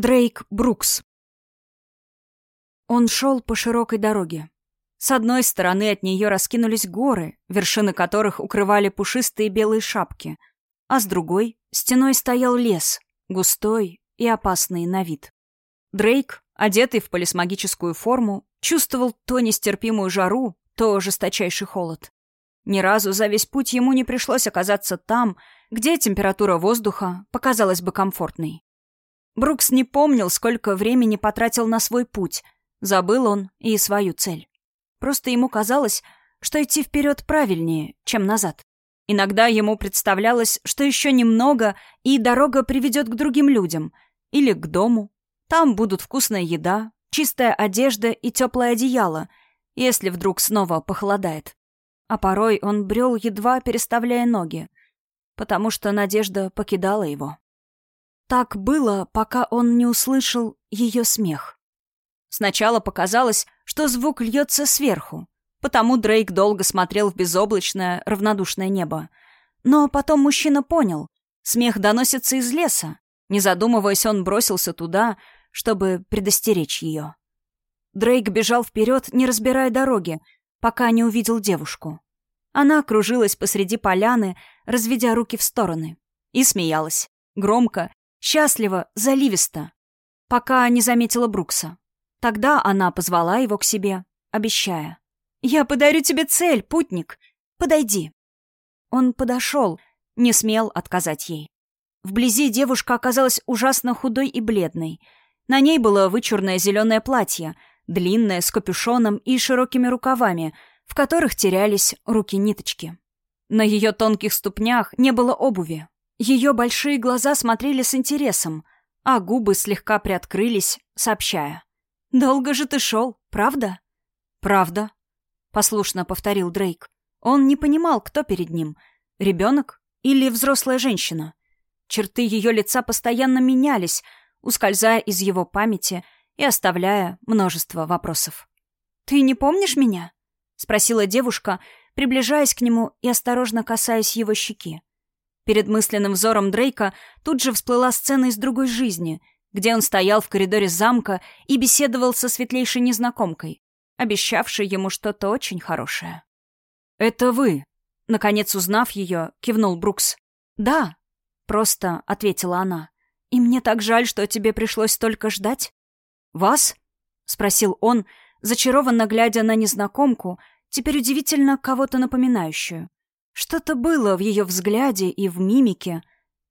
Дрейк Брукс. Он шел по широкой дороге. С одной стороны от нее раскинулись горы, вершины которых укрывали пушистые белые шапки, а с другой стеной стоял лес, густой и опасный на вид. Дрейк, одетый в полисмагическую форму, чувствовал то нестерпимую жару, то жесточайший холод. Ни разу за весь путь ему не пришлось оказаться там, где температура воздуха показалась бы комфортной. Брукс не помнил, сколько времени потратил на свой путь. Забыл он и свою цель. Просто ему казалось, что идти вперед правильнее, чем назад. Иногда ему представлялось, что еще немного, и дорога приведет к другим людям. Или к дому. Там будут вкусная еда, чистая одежда и теплое одеяло, если вдруг снова похолодает. А порой он брел, едва переставляя ноги, потому что надежда покидала его. Так было, пока он не услышал ее смех. Сначала показалось, что звук льется сверху, потому Дрейк долго смотрел в безоблачное, равнодушное небо. Но потом мужчина понял, смех доносится из леса. Не задумываясь, он бросился туда, чтобы предостеречь ее. Дрейк бежал вперед, не разбирая дороги, пока не увидел девушку. Она кружилась посреди поляны, разведя руки в стороны, и смеялась. Громко Счастливо, заливисто. Пока не заметила Брукса. Тогда она позвала его к себе, обещая. «Я подарю тебе цель, путник. Подойди». Он подошел, не смел отказать ей. Вблизи девушка оказалась ужасно худой и бледной. На ней было вычурное зеленое платье, длинное, с капюшоном и широкими рукавами, в которых терялись руки-ниточки. На ее тонких ступнях не было обуви, ее большие глаза смотрели с интересом, а губы слегка приоткрылись, сообщая. «Долго же ты шел, правда?» «Правда», — послушно повторил Дрейк. Он не понимал, кто перед ним — ребенок или взрослая женщина. Черты ее лица постоянно менялись, ускользая из его памяти и оставляя множество вопросов. «Ты не помнишь меня?» — спросила девушка, приближаясь к нему и осторожно касаясь его щеки. Перед мысленным взором Дрейка тут же всплыла сцена из другой жизни, где он стоял в коридоре замка и беседовал со светлейшей незнакомкой, обещавшей ему что-то очень хорошее. «Это вы?» Наконец, узнав ее, кивнул Брукс. «Да», — просто ответила она. «И мне так жаль, что тебе пришлось столько ждать». «Вас?» — спросил он, зачарованно глядя на незнакомку, теперь удивительно кого-то напоминающую. Что-то было в ее взгляде и в мимике.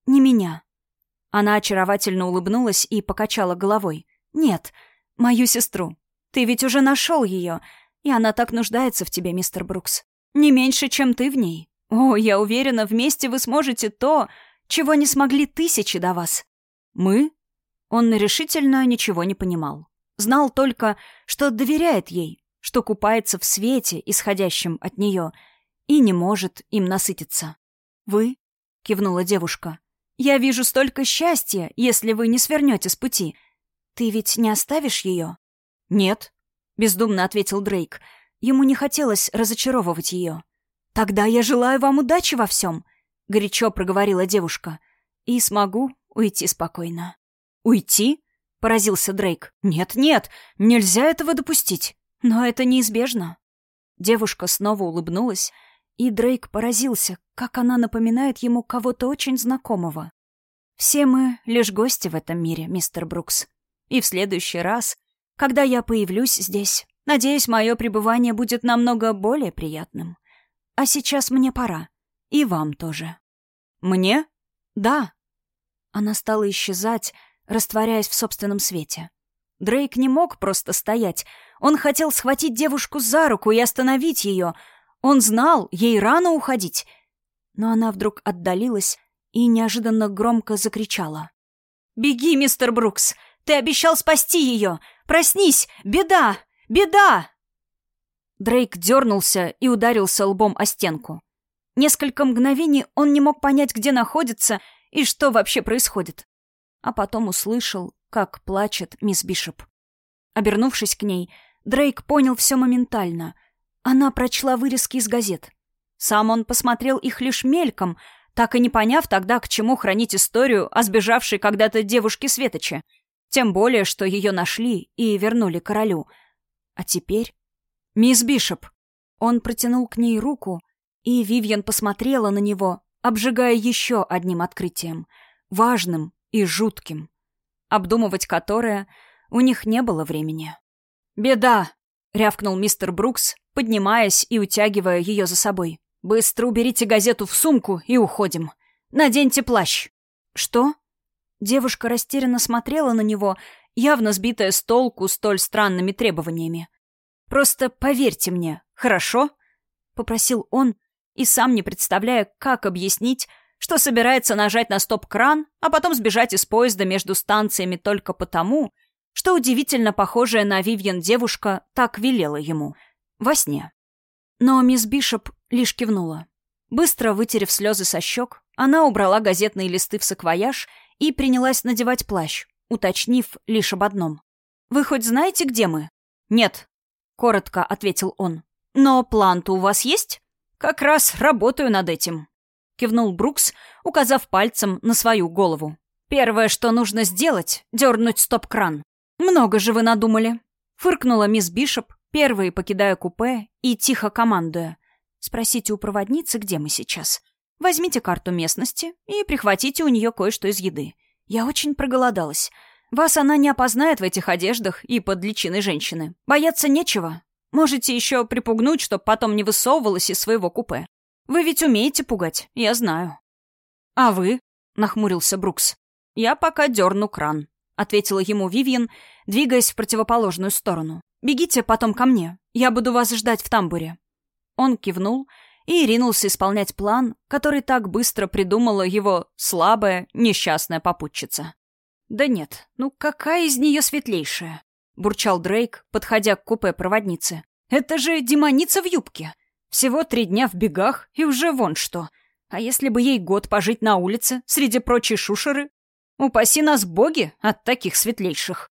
Не меня. Она очаровательно улыбнулась и покачала головой. «Нет, мою сестру. Ты ведь уже нашел ее, и она так нуждается в тебе, мистер Брукс. Не меньше, чем ты в ней. О, я уверена, вместе вы сможете то, чего не смогли тысячи до вас». «Мы?» Он решительно ничего не понимал. Знал только, что доверяет ей, что купается в свете, исходящем от нее — и не может им насытиться. «Вы?» — кивнула девушка. «Я вижу столько счастья, если вы не свернете с пути. Ты ведь не оставишь ее?» «Нет», — бездумно ответил Дрейк. Ему не хотелось разочаровывать ее. «Тогда я желаю вам удачи во всем», — горячо проговорила девушка. «И смогу уйти спокойно». «Уйти?» — поразился Дрейк. «Нет, нет, нельзя этого допустить. Но это неизбежно». Девушка снова улыбнулась, и Дрейк поразился, как она напоминает ему кого-то очень знакомого. «Все мы лишь гости в этом мире, мистер Брукс. И в следующий раз, когда я появлюсь здесь, надеюсь, мое пребывание будет намного более приятным. А сейчас мне пора. И вам тоже». «Мне?» «Да». Она стала исчезать, растворяясь в собственном свете. Дрейк не мог просто стоять. Он хотел схватить девушку за руку и остановить ее — он знал, ей рано уходить. Но она вдруг отдалилась и неожиданно громко закричала. «Беги, мистер Брукс! Ты обещал спасти ее! Проснись! Беда! Беда!» Дрейк дернулся и ударился лбом о стенку. Несколько мгновений он не мог понять, где находится и что вообще происходит. А потом услышал, как плачет мисс Бишоп. Обернувшись к ней, Дрейк понял все моментально — она прочла вырезки из газет. Сам он посмотрел их лишь мельком, так и не поняв тогда, к чему хранить историю о сбежавшей когда-то девушке Светоче. Тем более, что ее нашли и вернули королю. А теперь... «Мисс Бишоп!» Он протянул к ней руку, и Вивьен посмотрела на него, обжигая еще одним открытием. Важным и жутким. Обдумывать которое у них не было времени. «Беда!» — рявкнул мистер Брукс, поднимаясь и утягивая ее за собой. «Быстро уберите газету в сумку и уходим. Наденьте плащ». «Что?» Девушка растерянно смотрела на него, явно сбитая с толку столь странными требованиями. «Просто поверьте мне, хорошо?» — попросил он, и сам не представляя, как объяснить, что собирается нажать на стоп-кран, а потом сбежать из поезда между станциями только потому, что удивительно похожая на Вивьен девушка так велела ему. Во сне. Но мисс Бишоп лишь кивнула. Быстро вытерев слезы со щек, она убрала газетные листы в саквояж и принялась надевать плащ, уточнив лишь об одном. «Вы хоть знаете, где мы?» «Нет», — коротко ответил он. «Но план-то у вас есть?» «Как раз работаю над этим», — кивнул Брукс, указав пальцем на свою голову. «Первое, что нужно сделать — дернуть стоп-кран». «Много же вы надумали», — фыркнула мисс Бишоп, первой покидая купе и тихо командуя. «Спросите у проводницы, где мы сейчас. Возьмите карту местности и прихватите у нее кое-что из еды. Я очень проголодалась. Вас она не опознает в этих одеждах и под личиной женщины. Бояться нечего. Можете еще припугнуть, чтоб потом не высовывалась из своего купе. Вы ведь умеете пугать, я знаю». «А вы?» — нахмурился Брукс. «Я пока дерну кран», — ответила ему Вивьен, двигаясь в противоположную сторону. «Бегите потом ко мне. Я буду вас ждать в тамбуре». Он кивнул и ринулся исполнять план, который так быстро придумала его слабая, несчастная попутчица. «Да нет, ну какая из нее светлейшая?» — бурчал Дрейк, подходя к купе проводницы. «Это же демоница в юбке. Всего три дня в бегах, и уже вон что. А если бы ей год пожить на улице, среди прочей шушеры? Упаси нас боги от таких светлейших!»